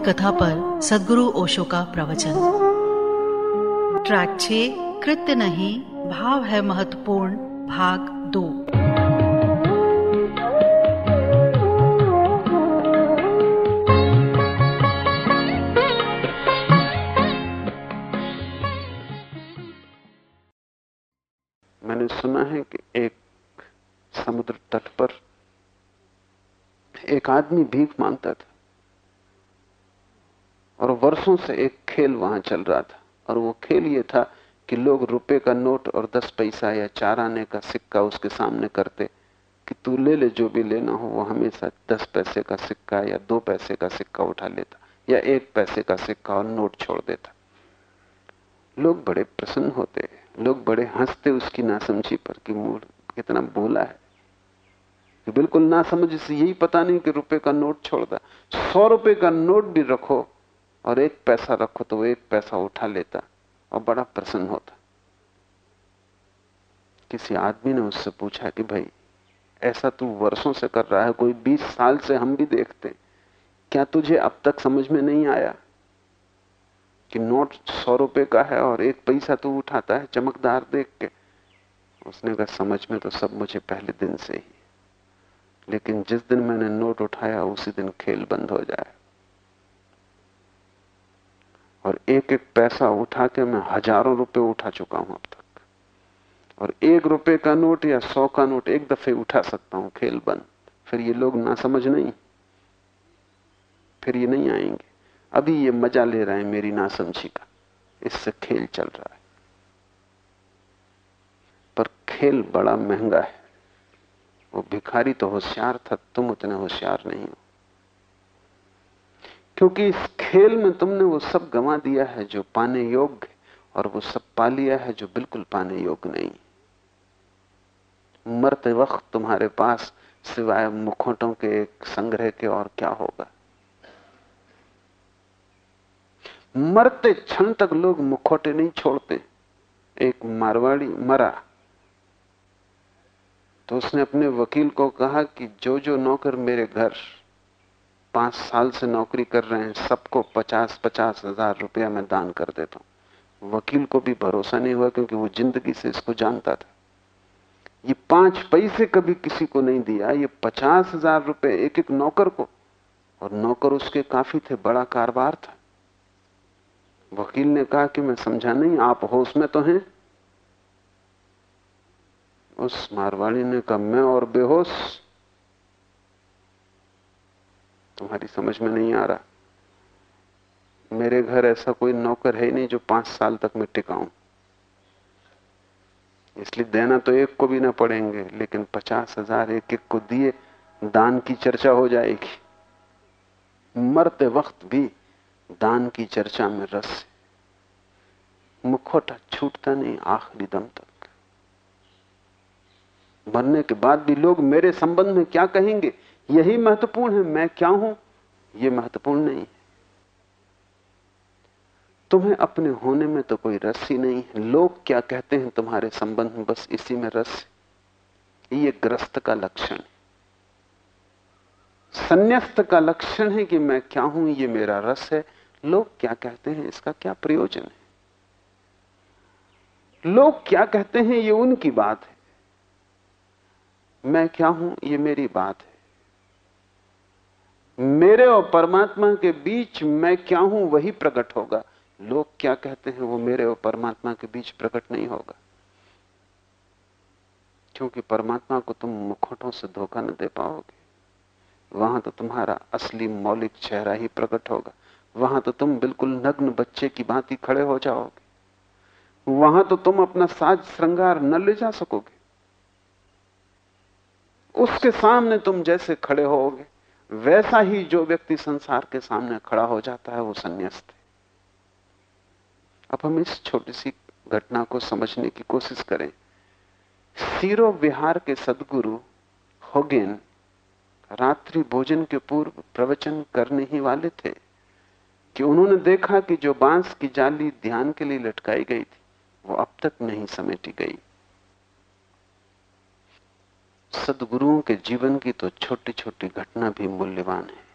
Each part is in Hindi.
कथा पर सदगुरु ओशो का प्रवचन। ट्रैक छे, कृत्य नहीं, भाव है महत्वपूर्ण, भाग दो। मैंने सुना है कि एक समुद्र तट पर एक आदमी भीख माँगता था। वर्षों से एक खेल वहाँ चल रहा था। और वो खेल ये था कि लोग रुपए का नोट और दस पैसा या चार आने का सिक्का उसके सामने करते कि तू ले ले जो भी लेना हो, वो हमेशा दस पैसे का सिक्का या दो पैसे का सिक्का उठा लेता या एक पैसे का सिक्का और नोट छोड़ देता। लोग बड़े प्रसन्न होते, लोग बड़े हँसते उसकी नासमझी पर कि मूड कितना बोला है। बिल्कुल ना समझ से यही पता नहीं कि रुपए का नोट छोड़ दा। सौ रुपए का नोट भी रखो और एक पैसा रखो तो वो एक पैसा उठा लेता और बड़ा प्रसन्न होता। किसी आदमी ने उससे पूछा कि भाई, ऐसा तू वर्षों से कर रहा है, कोई बीस साल से हम भी देखते क्या तुझे अब तक समझ में नहीं आया कि नोट सौ रुपए का है और एक पैसा तू उठाता है चमकदार देख के? उसने कहा, समझ में तो सब मुझे पहले दिन से ही। लेकिन जिस दिन मैंने नोट उठाया, उसी दिन खेल बंद हो जाए। और एक एक पैसा उठा के मैं हज़ारों रुपए उठा चुका हूँ अब तक। और एक रुपए का नोट या सौ का नोट एक दफे उठा सकता हूँ, खेल बंद। फिर ये लोग ना समझ नहीं। फिर ये नहीं आएँगे। अभी ये मज़ा ले रहे हैं मेरी नासमझी का। इससे खेल चल रहा है। पर खेल बड़ा महँगा है। वो भिखारी तो होशियार था, तुम उतने होशियार नहीं हो। क्योंकि इस खेल में तुमने वो सब गंवा दिया है जो पाने योग्य और वो सब पा लिया है जो बिल्कुल पाने योग्य नहीं मरते वक्त तुम्हारे पास सिवाय मुखोटों के एक संग्रह के और क्या होगा? मरते क्षण तक लोग मुखोटे नहीं छोड़ते। एक मारवाड़ी मरा तो उसने अपने वकील को कहा कि जो जो नौकर मेरे घर पाँच साल से नौकरी कर रहे हैं, सबको पचास पचास हज़ार रुपया मैं दान कर देता हूँ। वकील को भी भरोसा नहीं हुआ क्योंकि वो ज़िंदगी से इसको जानता था। ये पाँच पैसे कभी किसी को नहीं दिया, ये पचास हज़ार रुपये एक एक नौकर को। और नौकर उसके काफ़ी थे, बड़ा कारोबार था। वकील ने कहा कि मैं समझा नहीं, आप होश में तो हैं? उस मारवाड़ी ने कहा, मैं और बेहोश। तुम्हारी समझ में नहीं आ रहा। मेरे घर ऐसा कोई नौकर है ही नहीं जो पाँच साल तक मैं टिकाऊं। इसलिए देना तो एक को भी ना पड़ेंगे, लेकिन पचास हज़ार एक एक को दिए, दान की चर्चा हो जाएगी। मरते वक्त भी दान की चर्चा में रस मुखोटा छूटता नहीं आखिरी दम तक। मरने के बाद भी लोग मेरे संबंध में क्या कहेंगे? यही महत्वपूर्ण है, मैं क्या हूँ? यह महत्वपूर्ण नहीं है। तुम्हें अपने होने में तो कोई रस ही नहीं है। लोग क्या कहते हैं तुम्हारे संबंध में? बस इसी में रस ये ग्रस्त का लक्षण है। संन्यास्त का लक्षण है कि मैं क्या हूँ, ये मेरा रस है। लोग क्या कहते हैं? इसका क्या प्रयोजन है? लोग क्या कहते हैं? ये उनकी बात है। मैं क्या हूँ? ये मेरी बात है। मेरे और परमात्मा के बीच मैं क्या हूँ, वही प्रकट होगा। लोग क्या कहते हैं, वो मेरे और परमात्मा के बीच प्रकट नहीं होगा। क्योंकि परमात्मा को तुम मुखोटों से धोखा न दे पाओगे। वहाँ तो तुम्हारा असली मौलिक चेहरा ही प्रकट होगा। वहाँ तो तुम बिल्कुल नग्न बच्चे की भांति खड़े हो जाओगे। वहाँ तो तुम अपना साज श्रृंगार न ले जा सकोगे। उसके सामने तुम जैसे खड़े होगे। वैसा ही जो व्यक्ति संसार के सामने खड़ा हो जाता है, वो संन्यास्त है। अब हम इस छोटी सी घटना को समझने की कोशिश करें। सीरो विहार के सदगुरु होगेन रात्रि भोजन के पूर्व प्रवचन करने ही वाले थे कि उन्होंने देखा कि जो बाँस की जाली ध्यान के लिए लटकाई गई थी, वो अब तक नहीं समेटी गई। सदगुरुओं के जीवन की तो छोटी छोटी घटना भी मूल्यवान है।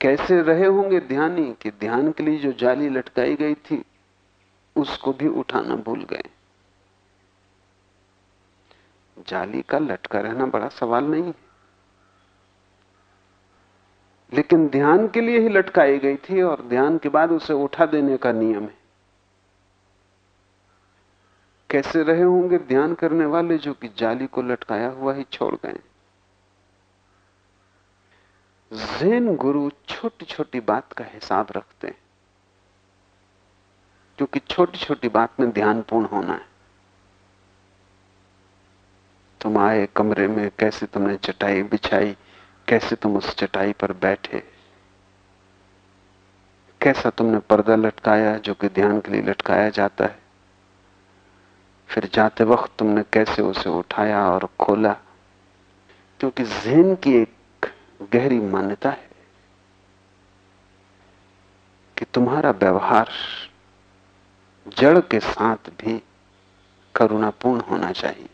कैसे रहे होंगे ध्यानी कि ध्यान के लिए जो जाली लटकाई गई थी, उसको भी उठाना भूल गए। जाली का लटका रहना बड़ा सवाल नहीं है। लेकिन ध्यान के लिए ही लटकाई गई थी और ध्यान के बाद उसे उठा देने का नियम है। कैसे रहे होंगे ध्यान करने वाले जो कि जाली को लटकाया हुआ ही छोड़ गए? जैन गुरु छोटी छोटी बात का हिसाब रखते हैं क्योंकि छोटी छोटी बात में ध्यानपूर्ण होना है। तुम आए कमरे में, कैसे तुमने चटाई बिछाई, कैसे तुम उस चटाई पर बैठे, कैसा तुमने पर्दा लटकाया जो कि ध्यान के लिए लटकाया जाता है? फिर जाते वक्त तुमने कैसे उसे उठाया और खोला? क्योंकि जहन की एक गहरी मान्यता है कि तुम्हारा व्यवहार जड़ के साथ भी करुणापूर्ण होना चाहिए।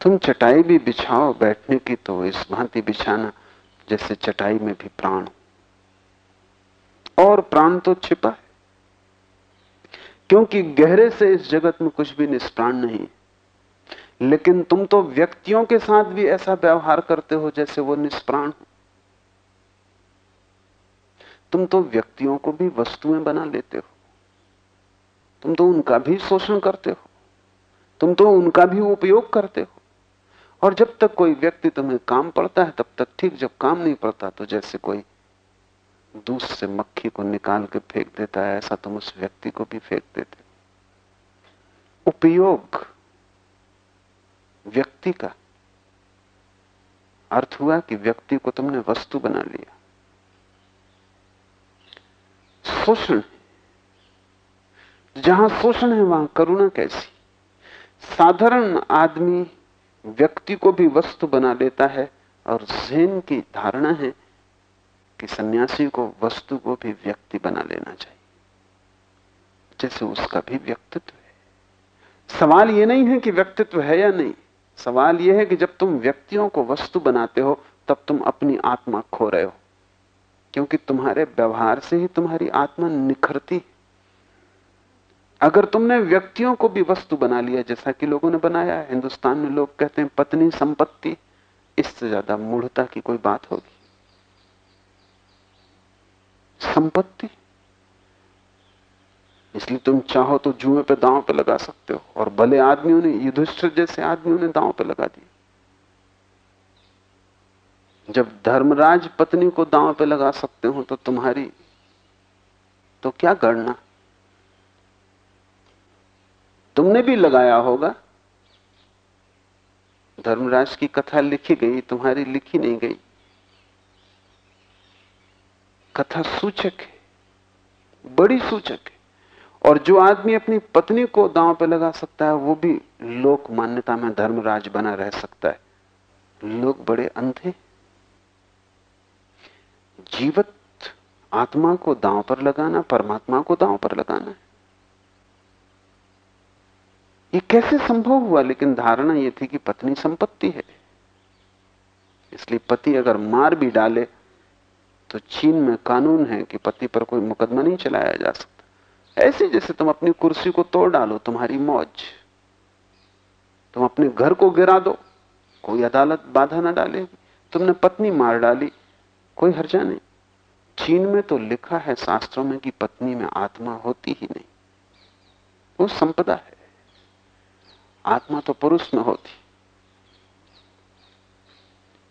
तुम चटाई भी बिछाओ, बैठने की तो इस भांति बिछाना जैसे चटाई में भी प्राण और प्राण तो छिपा है। क्योंकि गहरे से इस जगत में कुछ भी निष्प्राण नहीं। लेकिन तुम तो व्यक्तियों के साथ भी ऐसा व्यवहार करते हो जैसे वो निष्प्राण हो। तुम तो व्यक्तियों को भी वस्तुएँ बना लेते हो। तुम तो उनका भी शोषण करते हो। तुम तो उनका भी उपयोग करते हो। और जब तक कोई व्यक्ति तुम्हें काम पड़ता है, तब तक ठीक, जब काम नहीं पड़ता तो जैसे कोई दूध से मक्खी को निकाल के फेंक देता है, ऐसा तुम उस व्यक्ति को भी फेंक देते उपयोग व्यक्ति का अर्थ हुआ कि व्यक्ति को तुमने वस्तु बना लिया। शोषण जहाँ शोषण है, वहाँ करुणा कैसी? साधारण आदमी व्यक्ति को भी वस्तु बना लेता है और जैन की धारणा है कि सन्यासी को वस्तु को भी व्यक्ति बना लेना चाहिए। जैसे उसका भी व्यक्तित्व है। सवाल यह नहीं है कि व्यक्तित्व है या नहीं। सवाल यह है कि जब तुम व्यक्तियों को वस्तु बनाते हो, तब तुम अपनी आत्मा खो रहे हो। क्योंकि तुम्हारे व्यवहार से ही तुम्हारी आत्मा निखरती अगर तुमने व्यक्तियों को भी वस्तु बना लिया, जैसा कि लोगों ने बनाया, हिंदुस्तान में लोग कहते हैं, पत्नी संपत्ति, इससे ज़्यादा मूढ़ता की कोई बात होगी। संपत्ति। इसलिए तुम चाहो तो जुए पे दांव पे लगा सकते हो, और भले आदमियों ने, युधिष्ठिर जैसे आदमियों ने दांव पे लगा दिया जब धर्मराज पत्नी को दांव पे लगा सकते हो तो तुम्हारी तो क्या गणना? तुमने भी लगाया होगा। धर्मराज की कथा लिखी गई, तुम्हारी लिखी नहीं गई। कथा सूचक है, बड़ी सूचक है। और जो आदमी अपनी पत्नी को दांव पे लगा सकता है, वो भी लोक मान्यता में धर्मराज बना रह सकता है। लोग बड़े अंधे जीवत आत्मा को दांव पर लगाना, परमात्मा को दांव पर लगाना है। ये कैसे संभव हुआ? लेकिन धारणा यह थी कि पत्नी संपत्ति है। इसलिए पति अगर मार भी डाले तो चीन में कानून है कि पति पर कोई मुकदमा नहीं चलाया जा सकता। ऐसे जैसे तुम अपनी कुर्सी को तोड़ डालो, तुम्हारी मौज। तुम अपने घर को गिरा दो, कोई अदालत बाधा ना डालेगी। तुमने पत्नी मार डाली, कोई हर्जा नहीं। चीन में तो लिखा है शास्त्रों में कि पत्नी में आत्मा होती ही नहीं। वो संपदा है। आत्मा तो पुरुष में होती।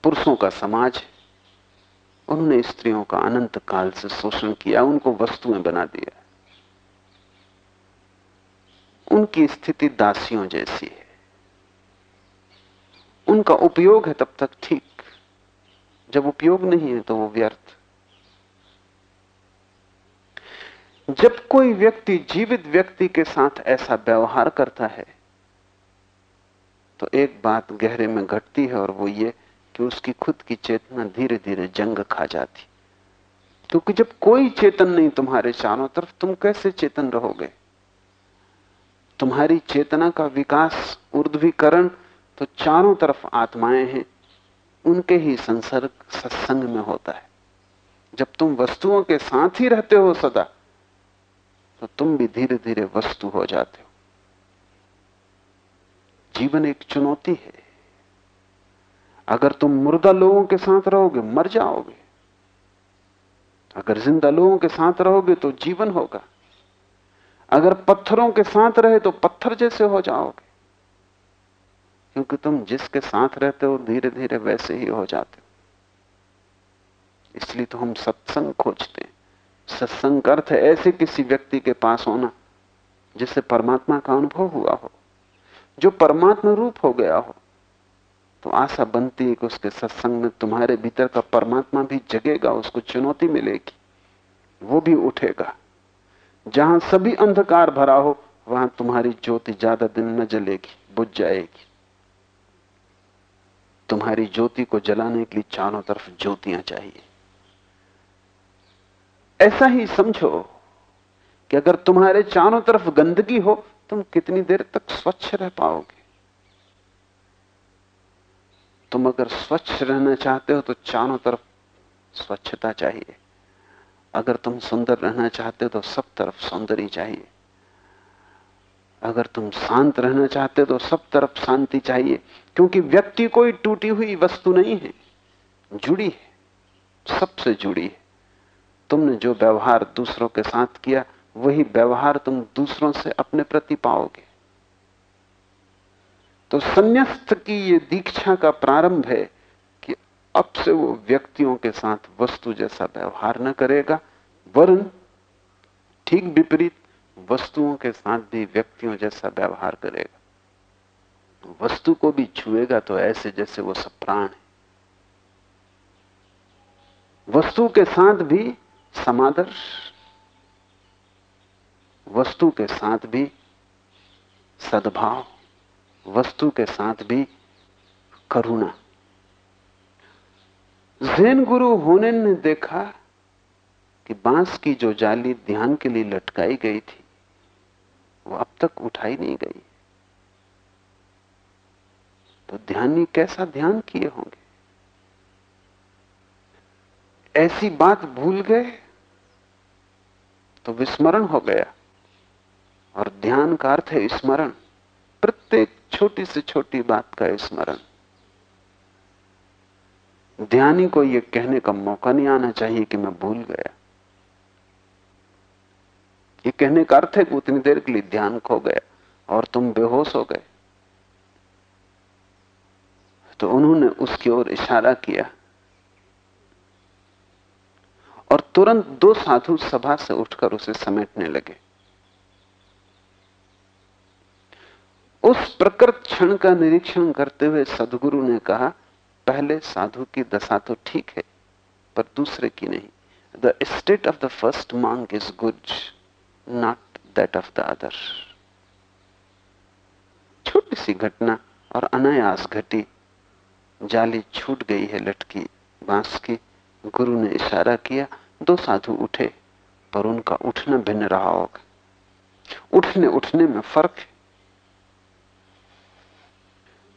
पुरुषों का समाज है। उन्होंने स्त्रियों का अनंत काल से शोषण किया, उनको वस्तुएँ बना दिया। उनकी स्थिति दासियों जैसी है। उनका उपयोग है तब तक ठीक। जब उपयोग नहीं है तो वो व्यर्थ। जब कोई व्यक्ति जीवित व्यक्ति के साथ ऐसा व्यवहार करता है तो एक बात गहरे में घटती है और वो ये कि उसकी खुद की चेतना धीरे धीरे जंग खा जाती। क्योंकि जब कोई चेतन नहीं तुम्हारे चारों तरफ़, तुम कैसे चेतन रहोगे? तुम्हारी चेतना का विकास, ऊर्ध्वीकरण तो चारों तरफ़ आत्माएँ हैं, उनके ही संसर्ग, सत्संग में होता है। जब तुम वस्तुओं के साथ ही रहते हो सदा तो तुम भी धीरे धीरे वस्तु हो जाते हो। जीवन एक चुनौती है। अगर तुम मुर्दा लोगों के साथ रहोगे, मर जाओगे। अगर ज़िंदा लोगों के साथ रहोगे तो जीवन होगा। अगर पत्थरों के साथ रहे तो पत्थर जैसे हो जाओगे। क्योंकि तुम जिसके साथ रहते हो धीरे धीरे वैसे ही हो जाते हो। इसलिए तो हम सत्संग खोजते हैं। सत्संग का अर्थ ऐसे किसी व्यक्ति के पास होना जिससे परमात्मा का अनुभव हुआ हो, जो परमात्मा रूप हो गया हो। तो आशा बनती है कि उसके सत्संग में तुम्हारे भीतर का परमात्मा भी जगेगा, उसको चुनौती मिलेगी, वो भी उठेगा। जहाँ सभी अंधकार भरा हो, वहाँ तुम्हारी ज्योति ज़्यादा दिन न जलेगी, बुझ जाएगी। तुम्हारी ज्योति को जलाने के लिए चारों तरफ़ ज्योतियाँ चाहिए। ऐसा ही समझो कि अगर तुम्हारे चारों तरफ़ गंदगी हो, तुम कितनी देर तक स्वच्छ रह पाओगे। तुम अगर स्वच्छ रहना चाहते हो तो चारों तरफ़ स्वच्छता चाहिए। अगर तुम सुंदर रहना चाहते हो तो सब तरफ़ सौंदर्य चाहिए। अगर तुम शांत रहना चाहते हो तो सब तरफ़ शांति चाहिए, क्योंकि व्यक्ति कोई टूटी हुई वस्तु नहीं है, जुड़ी है, सबसे जुड़ी है। तुमने जो व्यवहार दूसरों के साथ किया, वही व्यवहार तुम दूसरों से अपने प्रति पाओगे। तो संन्यास्त की ये दीक्षा का प्रारंभ है कि अब से वो व्यक्तियों के साथ वस्तु जैसा व्यवहार न करेगा, वरन ठीक विपरीत वस्तुओं के साथ भी व्यक्तियों जैसा व्यवहार करेगा। वस्तु को भी छुएगा तो ऐसे जैसे वो सब प्राण है। वस्तु के साथ भी समादर्श, वस्तु के साथ भी सद्भाव। वस्तु के साथ भी करुणा। जैन गुरु होने ने देखा कि बाँस की जो जाली ध्यान के लिए लटकाई गई थी, वो अब तक उठाई नहीं गई। तो ध्यानी कैसा ध्यान किए होंगे? ऐसी बात भूल गए तो विस्मरण हो गया। और ध्यान का अर्थ है स्मरण। प्रत्येक छोटी से छोटी बात का स्मरण। ध्यानी को यह कहने का मौका नहीं आना चाहिए कि मैं भूल गया। ये कहने का अर्थ है कि उतनी देर के लिए ध्यान खो गया और तुम बेहोश हो गए। तो उन्होंने उसकी ओर इशारा किया और तुरंत दो साधु सभा से उठकर उसे समेटने लगे। उस प्रकृत क्षण का निरीक्षण करते हुए सदगुरु ने कहा, पहले साधु की दशा तो ठीक है, पर दूसरे की नहीं। The state of the first man is good not that of the other छोटी सी घटना और अनायास घटी। जाली छूट गई है लटकी, बाँस की। गुरु ने इशारा किया, दो साधु उठे, पर उनका उठना भिन्न रहा होगा। उठने उठने में फ़र्क है।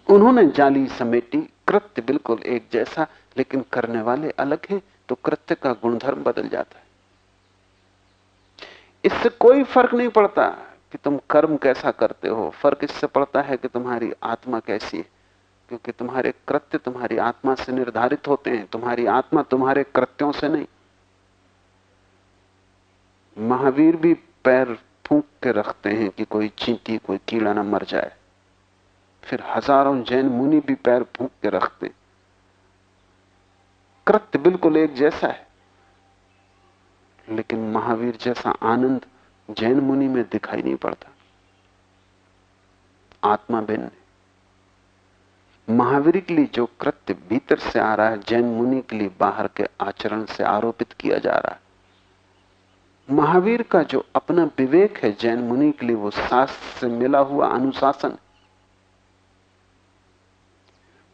उन्होंने जाली समेटी, कृत्य बिल्कुल एक जैसा, लेकिन करने वाले अलग हैं तो कृत्य का गुणधर्म बदल जाता है। इससे कोई फ़र्क नहीं पड़ता कि तुम कर्म कैसा करते हो। फ़र्क इससे पड़ता है कि तुम्हारी आत्मा कैसी है, क्योंकि तुम्हारे कृत्य तुम्हारी आत्मा से निर्धारित होते हैं, तुम्हारी आत्मा तुम्हारे कृत्यों से नहीं। महावीर भी पैर फूंक के रखते हैं कि कोई चींटी, कोई कीड़ा ना मर जाए। फिर हज़ारों जैन मुनि भी पैर फूक के रखते कृत्य बिल्कुल एक जैसा है। लेकिन महावीर जैसा आनंद जैन मुनि में दिखाई नहीं पड़ता। आत्मा भिन्न महावीर के लिए जो कृत्य भीतर से आ रहा है, जैन मुनि के लिए बाहर के आचरण से आरोपित किया जा रहा है। महावीर का जो अपना विवेक है जैन मुनि के लिए, वो शास्त्र से मिला हुआ अनुशासन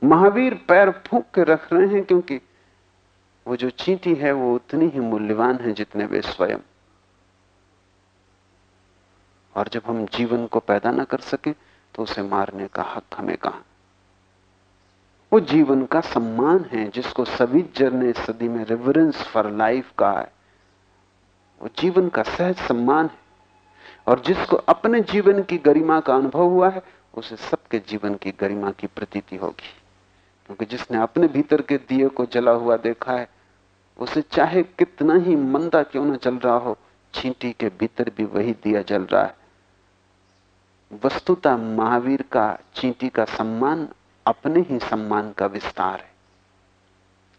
महावीर पैर फूक के रख रहे हैं क्योंकि वो जो चींटी है वो उतनी ही मूल्यवान है जितने वे स्वयं। और जब हम जीवन को पैदा ना कर सके तो उसे मारने का हक हमें कहा? वो जीवन का सम्मान है जिसको सविजर ने सदी में रेवरेंस फॉर लाइफ कहा है। वो जीवन का सहज सम्मान है। और जिसको अपने जीवन की गरिमा का अनुभव हुआ है, उसे सबके जीवन की गरिमा की प्रतीति होगी। क्योंकि जिसने अपने भीतर के दिए को जला हुआ देखा है, उसे चाहे कितना ही मंदा क्यों ना चल रहा हो, छींटी के भीतर भी वही दिया जल रहा है। वस्तुता महावीर का चींटी का सम्मान अपने ही सम्मान का विस्तार है।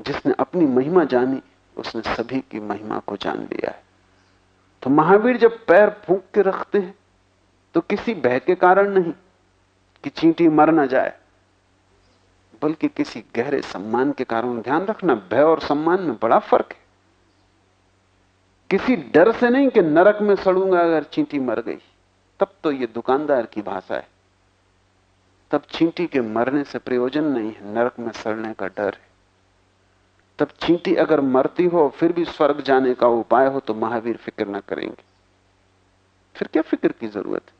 जिसने अपनी महिमा जानी, उसने सभी की महिमा को जान लिया है। तो महावीर जब पैर फूक के रखते हैं तो किसी भय के कारण नहीं कि चींटी मर ना जाए। बल्कि किसी गहरे सम्मान के कारण ध्यान रखना भय और सम्मान में बड़ा फ़र्क है। किसी डर से नहीं कि नरक में सड़ूँगा अगर चींटी मर गई। तब तो यह दुकानदार की भाषा है। तब चींटी के मरने से प्रयोजन नहीं है, नरक में सड़ने का डर है। तब चींटी अगर मरती हो, फिर भी स्वर्ग जाने का उपाय हो तो महावीर फ़िक्र ना करेंगे। फिर क्या फ़िक्र की ज़रूरत है?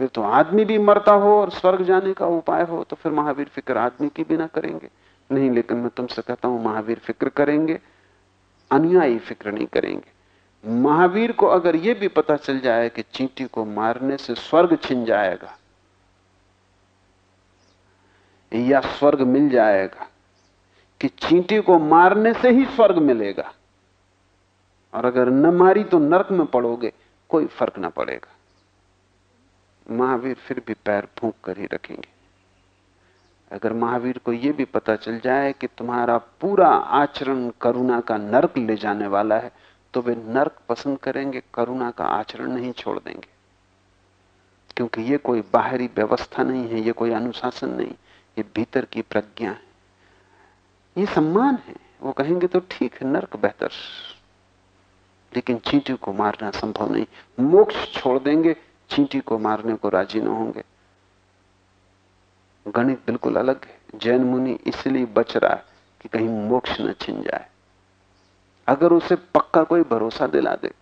फिर तो आदमी भी मरता हो और स्वर्ग जाने का उपाय हो तो फिर महावीर फ़िक्र आदमी की भी ना करेंगे। नहीं, लेकिन मैं तुमसे कहता हूँ, महावीर फ़िक्र करेंगे, अनुयायी फ़िक्र नहीं करेंगे। महावीर को अगर यह भी पता चल जाए कि चींटी को मारने से स्वर्ग छिन जाएगा, या स्वर्ग मिल जाएगा, कि चींटी को मारने से ही स्वर्ग मिलेगा, और अगर न मारी तो नरक में पड़ोगे, कोई फ़र्क ना पड़ेगा। महावीर फिर भी पैर फूंक कर ही रखेंगे। अगर महावीर को यह भी पता चल जाए कि तुम्हारा पूरा आचरण करुणा का नरक ले जाने वाला है तो वे नरक पसंद करेंगे, करुणा का आचरण नहीं छोड़ देंगे। क्योंकि यह कोई बाहरी व्यवस्था नहीं है यह कोई अनुशासन नहीं, ये भीतर की प्रज्ञा है। ये सम्मान है, वो कहेंगे तो ठीक है, नर्क बेहतर। लेकिन चींटी को मारना संभव नहीं। मोक्ष छोड़ देंगे चींटी को मारने को राज़ी न होंगे। गणित बिल्कुल अलग है। जैन मुनि इसलिए बच रहा है कि कहीं मोक्ष न छिन जाए। अगर उसे पक्का कोई भरोसा दिला दे,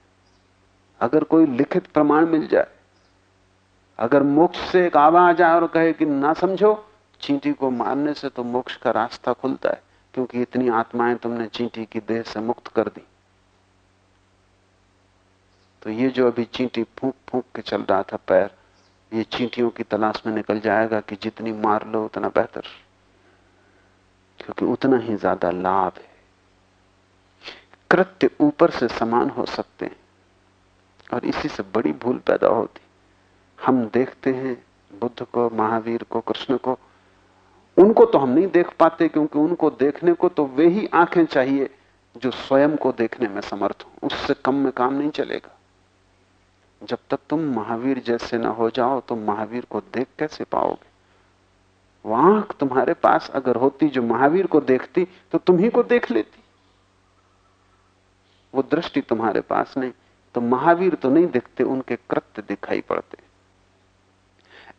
अगर कोई लिखित प्रमाण मिल जाए, अगर मोक्ष से एक आवाज़ आए और कहे कि ना समझो, चींटी को मारने से तो मोक्ष का रास्ता खुलता है, क्योंकि इतनी आत्माएँ तुमने चींटी की देह से मुक्त कर दी। तो ये जो अभी चींटी फूक फूक के चल रहा था पैर, ये चींटियों की तलाश में निकल जाएगा कि जितनी मार लो, उतना बेहतर। क्योंकि उतना ही ज़्यादा लाभ है। कृत्य ऊपर से समान हो सकते हैं और इसी से बड़ी भूल पैदा होती। हम देखते हैं बुद्ध को, महावीर को, कृष्ण को। उनको तो हम नहीं देख पाते, क्योंकि उनको देखने को तो वे ही आँखें चाहिए जो स्वयं को देखने में समर्थ हो। उससे कम में काम नहीं चलेगा। जब तक तुम महावीर जैसे ना हो जाओ तो महावीर को देख कैसे पाओगे? वो आँख तुम्हारे पास अगर होती, जो महावीर को देखती तो तुम ही को देख लेती। वो दृष्टि तुम्हारे पास नहीं तो महावीर तो नहीं दिखते, उनके कृत्य दिखाई पड़ते।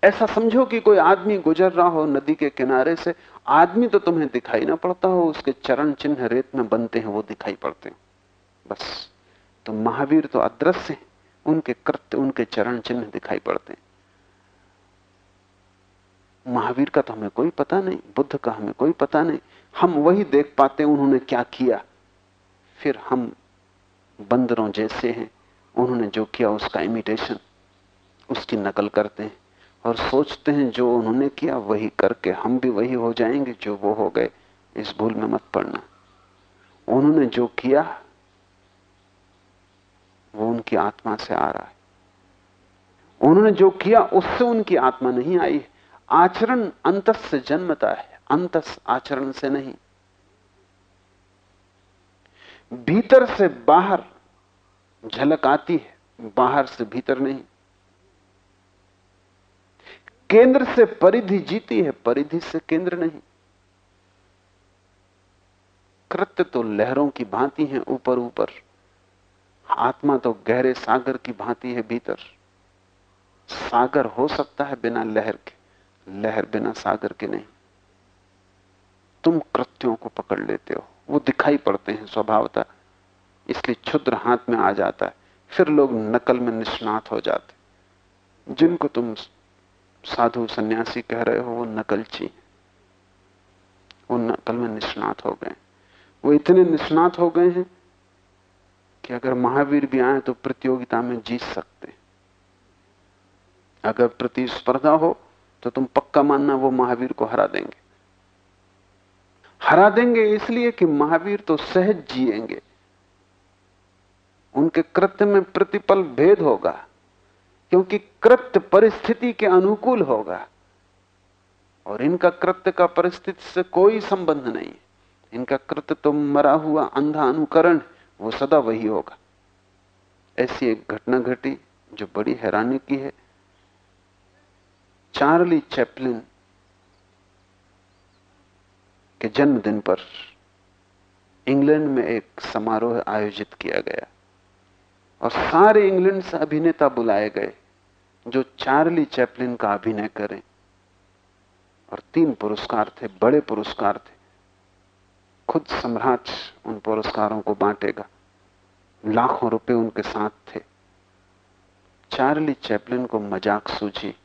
ऐसा समझो कि कोई आदमी गुजर रहा हो नदी के किनारे से, आदमी तो तुम्हें दिखाई ना पड़ता हो, उसके चरण चिन्ह रेत में बनते हैं, वो दिखाई पड़ते हैं। बस तो महावीर तो अदृश्य हैं। उनके कृत्य, उनके चरण चिन्ह दिखाई पड़ते हैं। महावीर का तो हमें कोई पता नहीं, बुद्ध का हमें कोई पता नहीं। हम वही देख पाते हैं उन्होंने क्या किया। फिर हम बंदरों जैसे हैं, उन्होंने जो किया उसका इमिटेशन उसकी नकल करते हैं। और सोचते हैं जो उन्होंने किया, वही करके हम भी वही हो जाएँगे, जो वो हो गए। इस भूल में मत पड़ना। उन्होंने जो किया वो उनकी आत्मा से आ रहा है। उन्होंने जो किया, उससे उनकी आत्मा नहीं आई आचरण अंतस से जन्मता है, अंतस आचरण से नहीं। भीतर से बाहर झलक आती है, बाहर से भीतर नहीं। केंद्र से परिधि जीती है, परिधि से केंद्र नहीं। कृत्य तो लहरों की भांति है, ऊपर ऊपर। आत्मा तो गहरे सागर की भांति है भीतर। सागर हो सकता है बिना लहर के, लहर बिना सागर के नहीं। तुम कृत्यों को पकड़ लेते हो, वो दिखाई पड़ते हैं स्वभावता। इसलिए क्षुद्र हाथ में आ जाता है, फिर लोग नकल में निष्णात हो जाते जिनको तुम साधु सन्यासी कह रहे हो, वो नकलची वो नकल में निष्णात हो गए वो इतने निष्णात हो गए हैं कि अगर महावीर भी आए तो प्रतियोगिता में जीत सकते अगर प्रतिस्पर्धा हो तो तुम पक्का मानना वो महावीर को हरा देंगे। हरा देंगे इसलिए कि महावीर तो सहज जिएँगे। उनके कृत्य में प्रतिपल भेद होगा, क्योंकि कृत्य परिस्थिति के अनुकूल होगा। और इनका कृत्य का परिस्थिति से कोई संबंध नहीं इनका कृत्य तो मरा हुआ अंधा अनुकरण वो सदा वही होगा। ऐसी एक घटना घटी जो बड़ी हैरानी की है। चार्ली चैपलिन के जन्मदिन पर इंग्लैंड में एक समारोह आयोजित किया गया और सारे इंग्लैंड से अभिनेता बुलाए गए जो चार्ली चैपलिन का अभिनय करें। और तीन पुरस्कार थे, बड़े पुरस्कार थे। खुद सम्राट उन पुरस्कारों को बांटेगा। लाखों रुपए उनके साथ थे। चार्ली चैपलिन को मज़ाक सूझी।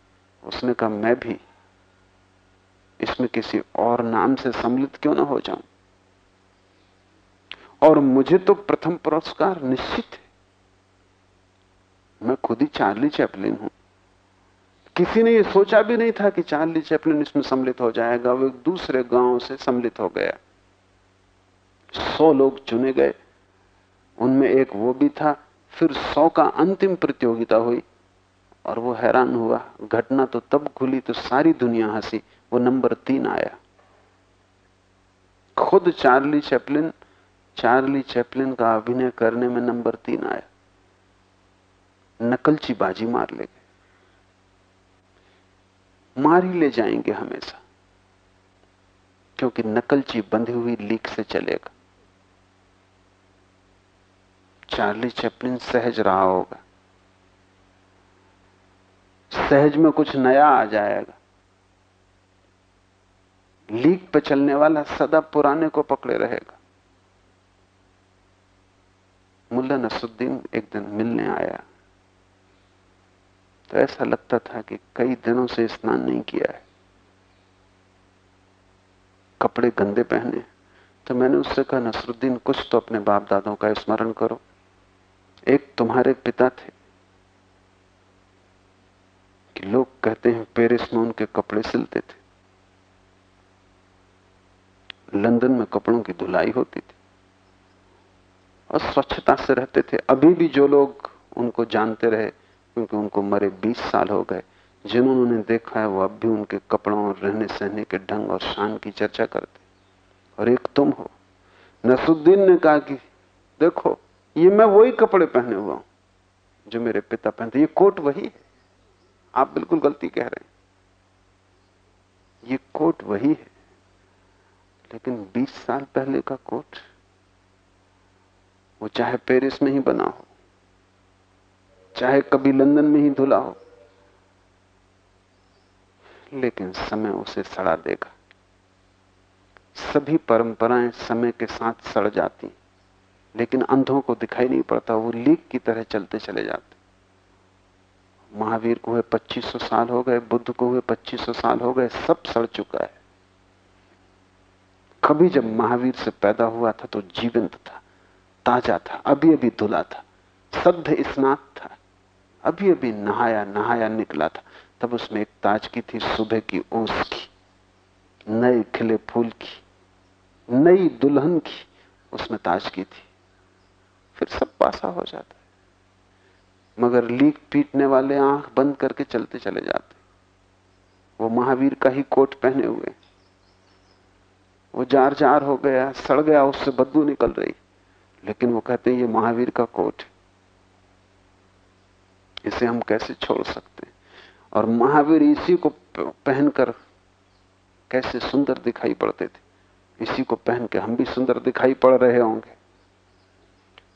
उसने कहा, मैं भी इसमें किसी और नाम से सम्मिलित क्यों ना हो जाऊँ? और मुझे तो प्रथम पुरस्कार निश्चित है। मैं खुद ही चार्ली चैपलिन हूँ। किसी ने यह सोचा भी नहीं था कि चार्ली चैपलिन इसमें सम्मिलित हो जाएगा। वो एक दूसरे गाँव से सम्मिलित हो गया। सौ लोग चुने गए। उनमें एक वो भी था, फिर सौ का अंतिम प्रतियोगिता हुई और वो हैरान हुआ। घटना तो तब खुली तो सारी दुनिया हँसी, वो नंबर तीन आया। खुद चार्ली चैपलिन चार्ली चैपलिन का अभिनय करने में नंबर तीन आया। नकलची बाजी मार ले गए। मार ही ले जाएँगे हमेशा, क्योंकि नकलची बंधी हुई लीक से चलेगा। चार्ली चैपलिन सहज रहा होगा। सहज में कुछ नया आ जाएगा। लीक पे चलने वाला सदा पुराने को पकड़े रहेगा। मुल्ला नसुद्दीन एक दिन मिलने आया। तो ऐसा लगता था कि कई दिनों से स्नान नहीं किया है। कपड़े गंदे पहने। तो मैंने उससे कहा, नसरुद्दीन, कुछ तो अपने बाप दादों का स्मरण करो। एक तुम्हारे पिता थे कि लोग कहते हैं पेरिस में उनके कपड़े सिलते थे। लंदन में कपड़ों की धुलाई होती थी और स्वच्छता से रहते थे। अभी भी जो लोग उनको जानते रहे, क्योंकि उनको मरे 20 साल हो गए, जिन्होंने देखा है, वो अब भी उनके कपड़ों और रहने सहने के ढंग और शान की चर्चा करते और एक तुम हो। नसुद्दीन ने कहा कि, देखो ये मैं वही कपड़े पहने हुआ हूँ, जो मेरे पिता पहनते ये कोट वही है। आप बिल्कुल गलती कह रहे हैं। ये कोट वही है। लेकिन 20 साल पहले का कोट, वो चाहे पेरिस में ही बना हो, चाहे कभी लंदन में ही धुला हो, लेकिन समय उसे सड़ा देगा। सभी परंपराएँ समय के साथ सड़ जाती लेकिन अंधों को दिखाई नहीं पड़ता, वो लीक की तरह चलते चले जाते। महावीर को हुए 2500 साल हो गए, बुद्ध को हुए 2500 साल हो गए, सब सड़ चुका है। कभी जब महावीर से पैदा हुआ था तो जीवंत था, ताज़ा था, अभी अभी धुला था, सद्ध स्नात था, अभी अभी नहाया नहाया निकला था। तब उसमें एक ताजगी थी, सुबह की ओस की, नए खिले फूल की, नई दुल्हन की, उसमें ताजगी थी। फिर सब पासा हो जाता है। मगर लीक पीटने वाले आँख बंद करके चलते चले जाते। वो महावीर का ही कोट पहने हुए। वो जार जार हो गया, सड़ गया, उससे बदबू निकल रही। लेकिन वो कहते हैं, ये महावीर का कोट इसे हम कैसे छोड़ सकते और महावीर इसी को पहनकर कैसे सुंदर दिखाई पड़ते थे। इसी को पहन के हम भी सुंदर दिखाई पड़ रहे होंगे।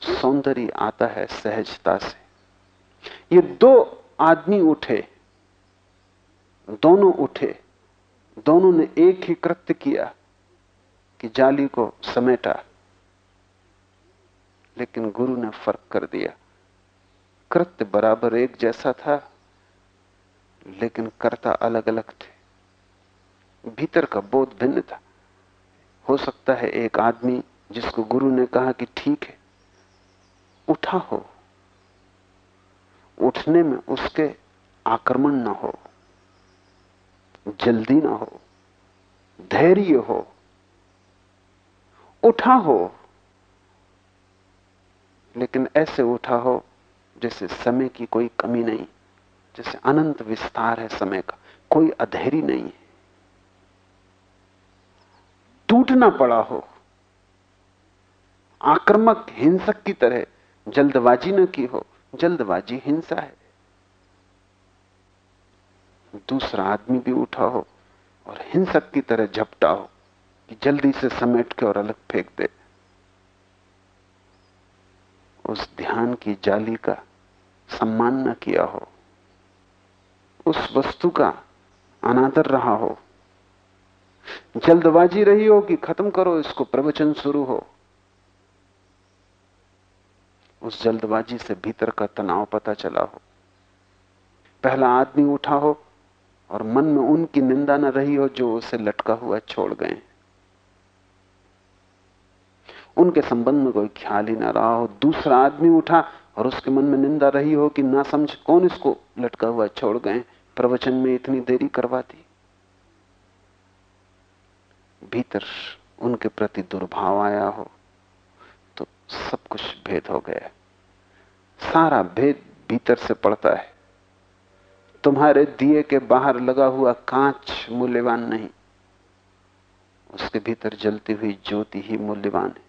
सौंदर्य आता है सहजता से। ये दो आदमी उठे, दोनों उठे, दोनों ने एक ही कृत्य किया कि जाली को समेटा, लेकिन गुरु ने फ़र्क कर दिया। कृत्य बराबर एक जैसा था, लेकिन कर्ता अलग अलग थे। भीतर का बोध भिन्न था। हो सकता है एक आदमी जिसको गुरु ने कहा कि ठीक है उठा हो। उठने में उसके आक्रमण ना हो। जल्दी ना हो। धैर्य हो। उठा हो। लेकिन ऐसे उठा हो जैसे समय की कोई कमी नहीं, जैसे अनंत विस्तार है समय का, कोई अधेरी नहीं है। टूटना पड़ा हो। आक्रमक, हिंसक की तरह जल्दबाजी न की हो, जल्दबाजी हिंसा है। दूसरा आदमी भी उठा हो और हिंसक की तरह झपटा हो कि जल्दी से समेट के और अलग फेंक दे। उस ध्यान की जाली का सम्मान न किया हो, उस वस्तु का अनादर रहा हो, जल्दबाजी रही हो कि खत्म करो, इसको प्रवचन शुरू हो। उस जल्दबाजी से भीतर का तनाव पता चला हो। पहला आदमी उठा हो और मन में उनकी निंदा न रही हो जो उसे लटका हुआ छोड़ गए। उनके संबंध में कोई ख्याल ही ना रहा हो। दूसरा आदमी उठा और उसके मन में निंदा रही हो कि ना समझ कौन इसको लटका हुआ छोड़ गए। प्रवचन में इतनी देरी करवा दी। भीतर उनके प्रति दुर्भाव आया हो तो सब कुछ भेद हो गया सारा भेद भीतर से पड़ता है। तुम्हारे दिए के बाहर लगा हुआ कांच मूल्यवान नहीं। उसके भीतर जलती हुई ज्योति ही मूल्यवान है।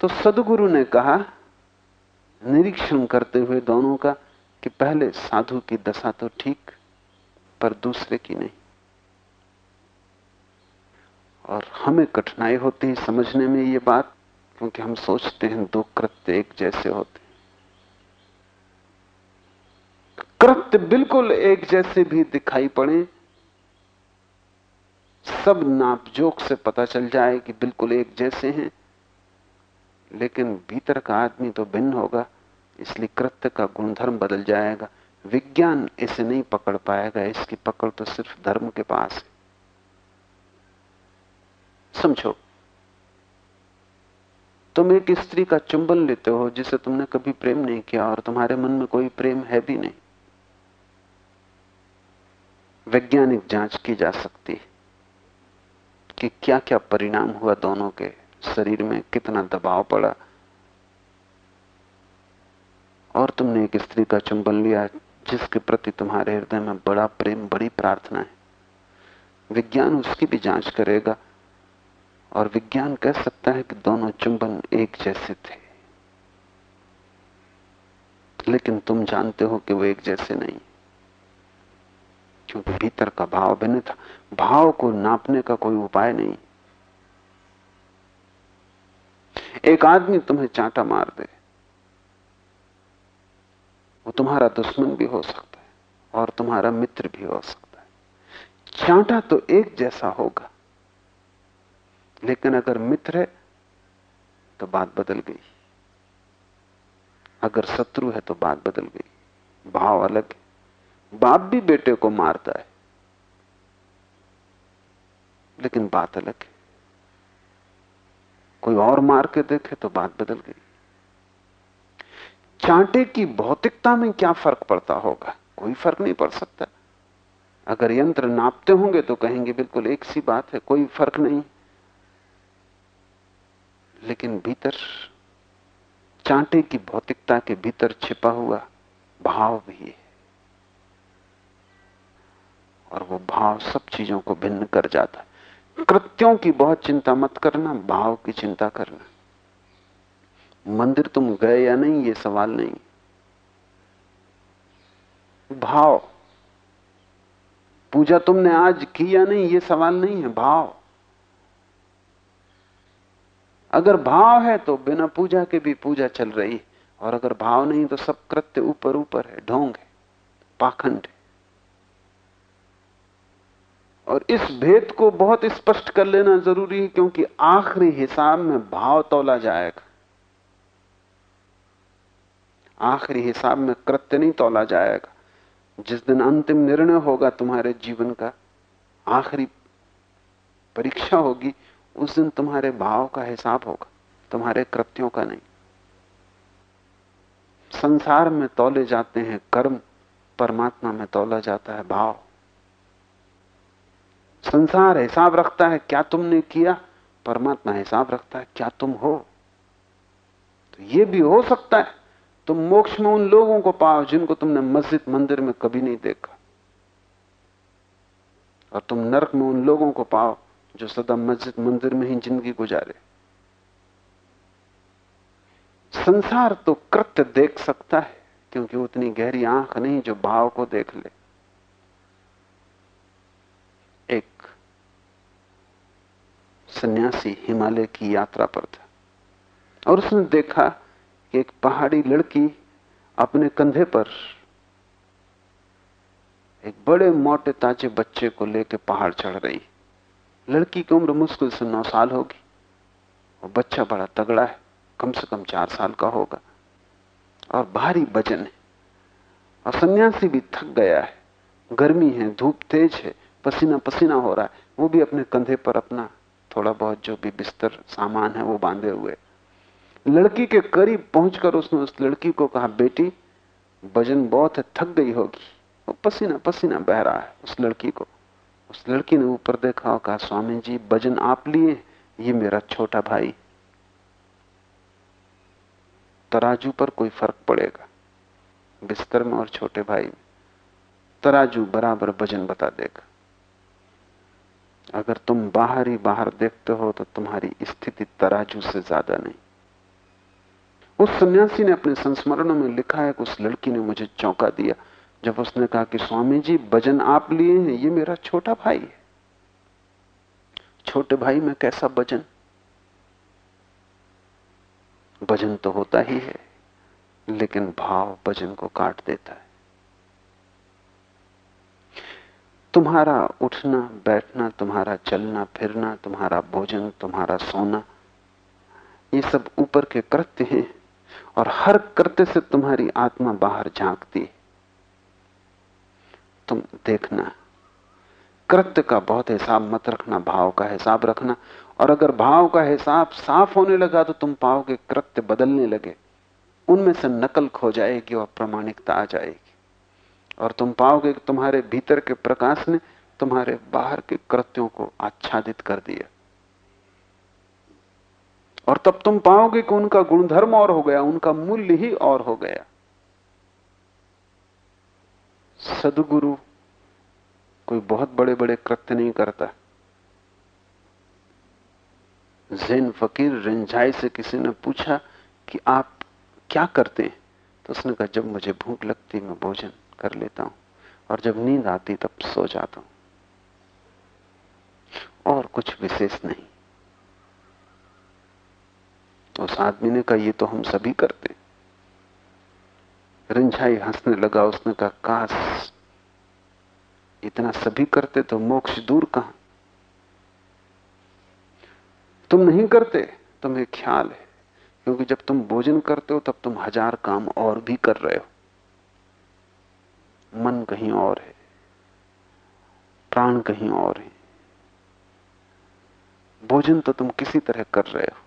तो सदगुरु ने कहा, निरीक्षण करते हुए दोनों का कि पहले साधु की दशा तो ठीक, पर दूसरे की नहीं। और हमें कठिनाई होती है समझने में ये बात क्योंकि हम सोचते हैं दो कृत्य एक जैसे होते कृत्य बिल्कुल एक जैसे भी दिखाई पड़े, सब नापजोक से पता चल जाए कि बिल्कुल एक जैसे हैं। लेकिन भीतर का आदमी तो भिन्न होगा, इसलिए कृत्य का गुणधर्म बदल जाएगा। विज्ञान इसे नहीं पकड़ पाएगा, इसकी पकड़ तो सिर्फ़ धर्म के पास है। समझो तुम एक स्त्री का चुंबन लेते हो जिसे तुमने कभी प्रेम नहीं किया और तुम्हारे मन में कोई प्रेम है भी नहीं। वैज्ञानिक जाँच की जा सकती है कि क्या क्या परिणाम हुआ दोनों के शरीर में, कितना दबाव पड़ा। और तुमने एक स्त्री का चुंबन लिया जिसके प्रति तुम्हारे हृदय में बड़ा प्रेम, बड़ी प्रार्थना है। विज्ञान उसकी भी जाँच करेगा और विज्ञान कह सकता है कि दोनों चुंबन एक जैसे थे। लेकिन तुम जानते हो कि वो एक जैसे नहीं। क्योंकि भीतर का भाव भिन्न था। भाव को नापने का कोई उपाय नहीं। एक आदमी तुम्हें चांटा मार दे, वो तुम्हारा दुश्मन भी हो सकता है और तुम्हारा मित्र भी हो सकता है। चांटा तो एक जैसा होगा। लेकिन अगर मित्र है तो बात बदल गई। अगर शत्रु है तो बात बदल गई। भाव अलग है। बाप भी बेटे को मारता है। लेकिन बात अलग है। कोई और मार के देखे तो बात बदल गई। चांटे की भौतिकता में क्या फ़र्क पड़ता होगा? कोई फ़र्क नहीं पड़ सकता। अगर यंत्र नापते होंगे तो कहेंगे, बिल्कुल एक सी बात है, कोई फ़र्क नहीं। लेकिन भीतर चांटे की भौतिकता के भीतर छिपा हुआ भाव भी है। और वो भाव सब चीज़ों को भिन्न कर जाता है। कृत्यों की बहुत चिंता मत करना, भाव की चिंता करना। मंदिर तुम गए या नहीं, ये सवाल नहीं। भाव। पूजा तुमने आज की या नहीं, ये सवाल नहीं है। भाव। अगर भाव है तो बिना पूजा के भी पूजा चल रही है। और अगर भाव नहीं तो सब कृत्य ऊपर ऊपर है, ढोंग है, पाखंड है। और इस भेद को बहुत स्पष्ट कर लेना ज़रूरी है, क्योंकि आखिरी हिसाब में भाव तोला जाएगा। आखिरी हिसाब में कृत्य नहीं तोला जाएगा। जिस दिन अंतिम निर्णय होगा, तुम्हारे जीवन का आखिरी परीक्षा होगी उस दिन तुम्हारे भाव का हिसाब होगा, तुम्हारे कृत्यों का नहीं। संसार में तोले जाते हैं कर्म, परमात्मा में तोला जाता है भाव। संसार हिसाब रखता है क्या तुमने किया, परमात्मा हिसाब रखता है क्या तुम हो। तो ये भी हो सकता है, तुम मोक्ष में उन लोगों को पाओ जिनको तुमने मस्जिद मंदिर में कभी नहीं देखा। और तुम नरक में उन लोगों को पाओ जो सदा मस्जिद मंदिर में ही ज़िंदगी गुजारे। संसार तो कृत्य देख सकता है, क्योंकि उतनी गहरी आँख नहीं जो भाव को देख ले। एक सन्यासी हिमालय की यात्रा पर था, और उसने देखा कि एक पहाड़ी लड़की अपने कंधे पर एक बड़े मोटे ताजे बच्चे को लेकर पहाड़ चढ़ रही। लड़की की उम्र मुश्किल से नौ साल होगी। और बच्चा बड़ा तगड़ा है, कम से कम चार साल का होगा। और भारी वज़न है। और सन्यासी भी थक गया है। गर्मी है, धूप तेज है, पसीना पसीना हो रहा है। वो भी अपने कंधे पर अपना थोड़ा बहुत जो भी बिस्तर सामान है, वो बांधे हुए। लड़की के करीब पहुंचकर उसने उस लड़की को कहा, बेटी, वज़न बहुत है, थक गई होगी। वो पसीना पसीना बह रहा है उस लड़की को। उस लड़की ने ऊपर देखा और कहा स्वामी जी वज़न आप लिए? ये मेरा छोटा भाई। तराजू पर कोई फ़र्क पड़ेगा। बिस्तर में और छोटे भाई में। तराजू बराबर वज़न बता देगा। अगर तुम बाहर ही बाहर देखते हो तो तुम्हारी स्थिति तराजू से ज़्यादा नहीं। उस सन्यासी ने अपने संस्मरणों में लिखा है कि उस लड़की ने मुझे चौंका दिया। जब उसने कहा कि स्वामी जी वज़न आप लिए हैं, ये मेरा छोटा भाई है। छोटे भाई में कैसा वज़न वज़न तो होता ही है, लेकिन भाव वज़न को काट देता है। तुम्हारा उठना, बैठना, तुम्हारा चलना, फिरना, तुम्हारा भोजन, तुम्हारा सोना, ये सब ऊपर के कृत्य हैं, और हर कृत्य से तुम्हारी आत्मा बाहर झांकती है। तुम देखना। कृत्य का बहुत हिसाब मत रखना, भाव का हिसाब रखना। और अगर भाव का हिसाब साफ़ होने लगा तो तुम पाओगे कृत्य बदलने लगे। उनमें से नकल खो जाएगी और प्रमाणिकता आ जाएगी। और तुम पाओगे कि तुम्हारे भीतर के प्रकाश ने तुम्हारे बाहर के कृत्यों को आच्छादित कर दिया। और तब तुम पाओगे कि उनका गुणधर्म और हो गया, उनका मूल्य ही और हो गया। सदगुरु कोई बहुत बड़े बड़े कृत्य नहीं करता। जैन फकीर रिंझाई से किसी ने पूछा कि आप क्या करते हैं? तो उसने कहा, जब मुझे भूख लगती मैं भोजन कर लेता हूँ और जब नींद आती तब सो जाता हूँ। और कुछ विशेष नहीं। उस आदमी ने कहा, ये तो हम सभी करते रिंझाई हंसने लगा, उसने कहा, काश इतना सभी करते तो मोक्ष दूर कहाँ? तुम नहीं करते, तुम्हें ख्याल है, क्योंकि जब तुम भोजन करते हो, तब तुम हज़ार काम और भी कर रहे हो। मन कहीं और है, प्राण कहीं और है। भोजन तो तुम किसी तरह कर रहे हो,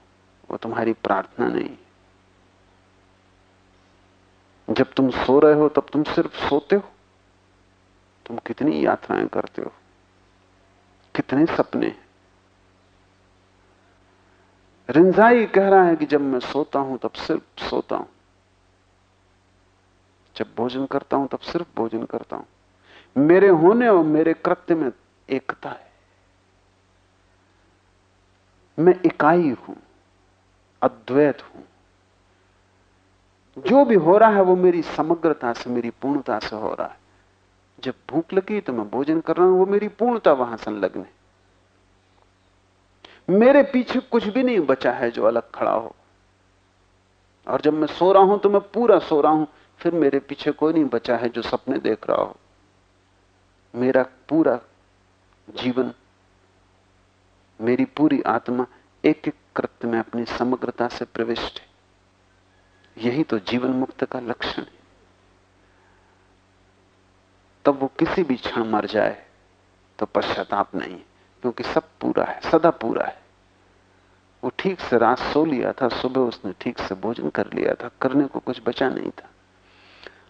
वो तुम्हारी प्रार्थना नहीं। जब तुम सो रहे हो, तब तुम सिर्फ़ सोते हो। तुम कितनी यात्राएँ करते हो? कितने सपने रिंजाई कह रहा है कि जब मैं सोता हूँ, तब सिर्फ़ सोता हूँ। जब भोजन करता हूँ, तब सिर्फ़ भोजन करता हूँ। मेरे होने और मेरे कृत्य में एकता है। मैं इकाई हूँ, अद्वैत हूँ। जो भी हो रहा है वो मेरी समग्रता से, मेरी पूर्णता से हो रहा है। जब भूख लगी तो मैं भोजन कर रहा हूँ, वो मेरी पूर्णता वहाँ संलग्न है। मेरे पीछे कुछ भी नहीं बचा है जो अलग खड़ा हो। और जब मैं सो रहा हूँ तो मैं पूरा सो रहा हूँ, फिर मेरे पीछे कोई नहीं बचा है जो सपने देख रहा हो। मेरा पूरा जीवन, मेरी पूरी आत्मा एक एक कृत्य में अपनी समग्रता से प्रविष्ट है। यही तो जीवन मुक्त का लक्षण है। तब वो किसी भी क्षण मर जाए तो पश्चाताप नहीं क्योंकि सब पूरा है, सदा पूरा है। वो ठीक से रात सो लिया था, सुबह उसने ठीक से भोजन कर लिया था, करने को कुछ बचा नहीं था।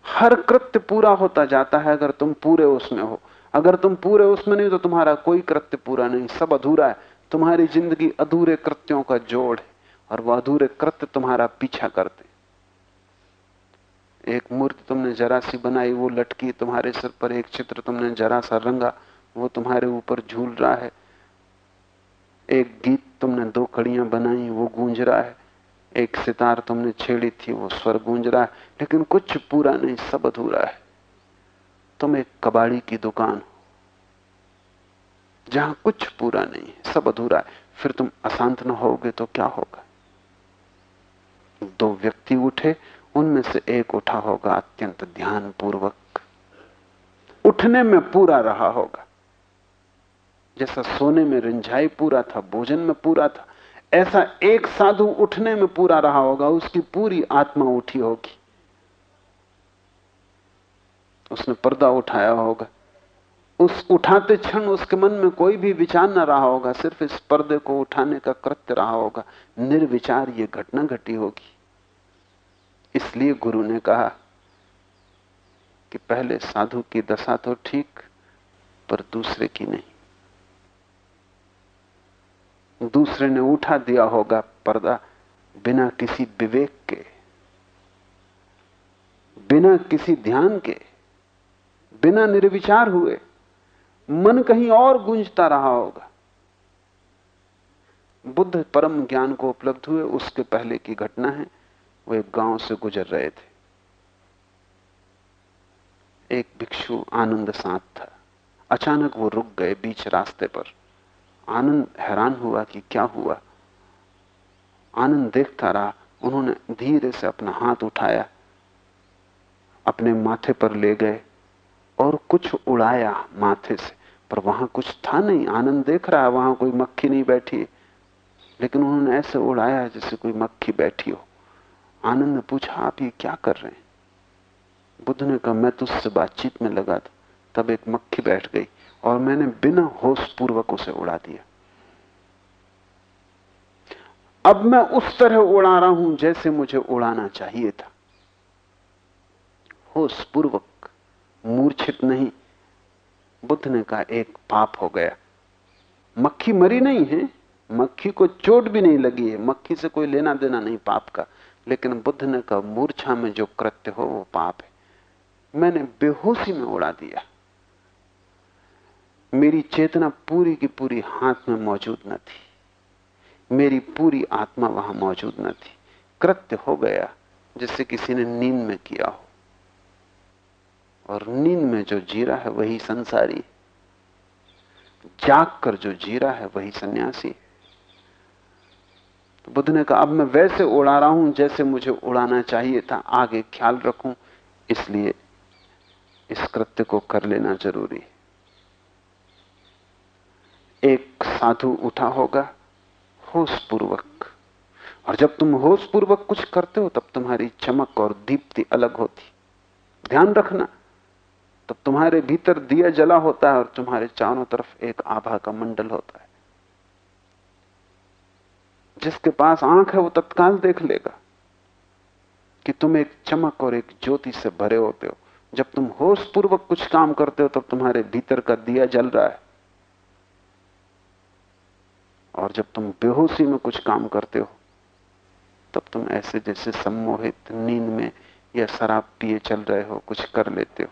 हर कृत्य पूरा होता जाता है अगर तुम पूरे उसमें हो। अगर तुम पूरे उसमें नहीं तो तुम्हारा कोई कृत्य पूरा नहीं, सब अधूरा है। तुम्हारी ज़िंदगी अधूरे कृत्यों का जोड़ है, और वह अधूरे कृत्य तुम्हारा पीछा करते एक मूर्ति तुमने जरा सी बनाई, वो लटकी तुम्हारे सिर पर, एक चित्र तुमने जरा सा रंगा, वो तुम्हारे ऊपर झूल रहा है। एक गीत तुमने दो कड़ियाँ बनाई, वो गूंज रहा है। एक सितार तुमने छेड़ी थी, वो स्वर गूंज रहा है। लेकिन कुछ पूरा नहीं सब अधूरा है। तुम एक कबाड़ी की दुकान हो, जहाँ कुछ पूरा नहीं है सब अधूरा है। फिर तुम अशांत न होगे तो क्या होगा? दो व्यक्ति उठे उनमें से एक उठा होगा अत्यंत ध्यान पूर्वक उठने में पूरा रहा होगा। जैसा सोने में रिंझाई पूरा था, भोजन में पूरा था, ऐसा एक साधु उठने में पूरा रहा होगा, उसकी पूरी आत्मा उठी होगी। उसने पर्दा उठाया होगा। उस उठाते क्षण उसके मन में कोई भी विचार न रहा होगा, सिर्फ़ इस पर्दे को उठाने का कृत्य रहा होगा। निर्विचार ये घटना घटी होगी। इसलिए गुरु ने कहा कि पहले साधु की दशा तो ठीक, पर दूसरे की नहीं। दूसरे ने उठा दिया होगा पर्दा बिना किसी विवेक के, बिना किसी ध्यान के, बिना निर्विचार हुए। मन कहीं और गूंजता रहा होगा। बुद्ध परम ज्ञान को उपलब्ध हुए, उसके पहले की घटना है। वो एक गाँव से गुजर रहे थे। एक भिक्षु आनंद साथ था। अचानक वो रुक गए बीच रास्ते पर। आनंद हैरान हुआ कि क्या हुआ। आनंद देखता रहा, उन्होंने धीरे से अपना हाथ उठाया, अपने माथे पर ले गए और कुछ उड़ाया माथे से, पर वहाँ कुछ था नहीं। आनंद देख रहा है वहाँ कोई मक्खी नहीं बैठी। लेकिन उन्होंने ऐसे उड़ाया जैसे कोई मक्खी बैठी हो। आनंद ने पूछा, आप ये क्या कर रहे हैं? बुद्ध ने कहा, मैं तुझसे बातचीत में लगा था, तब एक मक्खी बैठ गई और मैंने बिना होश पूर्वक उसे उड़ा दिया। अब मैं उस तरह उड़ा रहा हूँ जैसे मुझे उड़ाना चाहिए था। होश पूर्वक मूर्छित नहीं, बुद्ध ने कहा, एक पाप हो गया। मक्खी मरी नहीं है, मक्खी को चोट भी नहीं लगी है, मक्खी से कोई लेना देना नहीं पाप का। लेकिन बुद्ध ने कहा, मूर्छा में जो कृत्य हो, वो पाप है। मैंने बेहोशी में उड़ा दिया। मेरी चेतना पूरी की पूरी हाथ में मौजूद न थी। मेरी पूरी आत्मा वहाँ मौजूद न थी। कृत्य हो गया, जिससे किसी ने नींद में किया हो। और नींद में जो जीरा है, वही संसारी जाग कर जो जीरा है, वही सन्यासी है। बुद्ध ने कहा, अब मैं वैसे उड़ा रहा हूँ जैसे मुझे उड़ाना चाहिए था। आगे ख्याल रखूँ, इसलिए इस कृत्य को कर लेना ज़रूरी एक साधु उठा होगा होश पूर्वक और जब तुम होश पूर्वक कुछ करते हो, तब तुम्हारी चमक और दीप्ति अलग होती। ध्यान रखना, तब तुम्हारे भीतर दिया जला होता है और तुम्हारे चारों तरफ़ एक आभा का मंडल होता है। जिसके पास आँख है, वो तत्काल देख लेगा कि तुम एक चमक और एक ज्योति से भरे होते हो। जब तुम होश पूर्वक कुछ काम करते हो, तब तुम्हारे भीतर का दिया जल रहा है। और जब तुम बेहोशी में कुछ काम करते हो, तब तुम ऐसे जैसे सम्मोहित नींद में या शराब पिए चल रहे हो, कुछ कर लेते हो।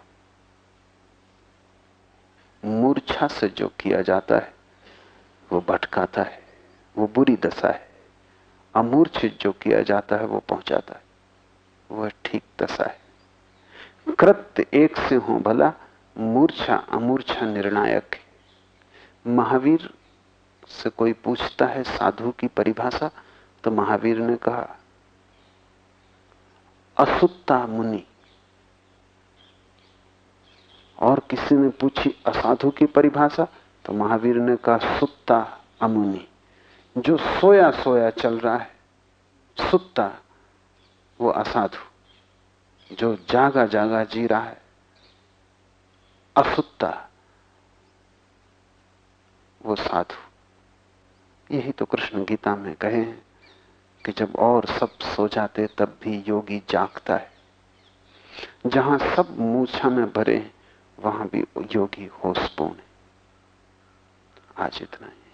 मूर्छा से जो किया जाता है, वो भटकाता है, वो बुरी दशा है। अमूर्छित जो किया जाता है, वो पहुंचाता है। वह ठीक दशा है। कृत्य एक से हो भला, मूर्छा अमूर्छा निर्णायक है। महावीर से कोई पूछता है साधु की परिभाषा तो महावीर ने कहा असुत्ता मुनि। और किसी ने पूछी, असाधु की परिभाषा? तो महावीर ने कहा सुत्ता अमुनि। जो सोया सोया चल रहा है सुत्ता वो असाधु, जो जागा जागा जी रहा है असुत्ता वो साधु। यही तो कृष्ण गीता में कहे हैं कि जब और सब सो जाते, तब भी योगी जागता है। जहाँ सब मूछा में भरे, वहाँ भी योगी होशपूर्ण है आज इतना ही।